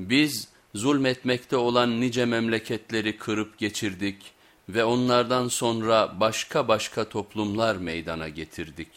Biz zulmetmekte olan nice memleketleri kırıp geçirdik ve onlardan sonra başka başka toplumlar meydana getirdik.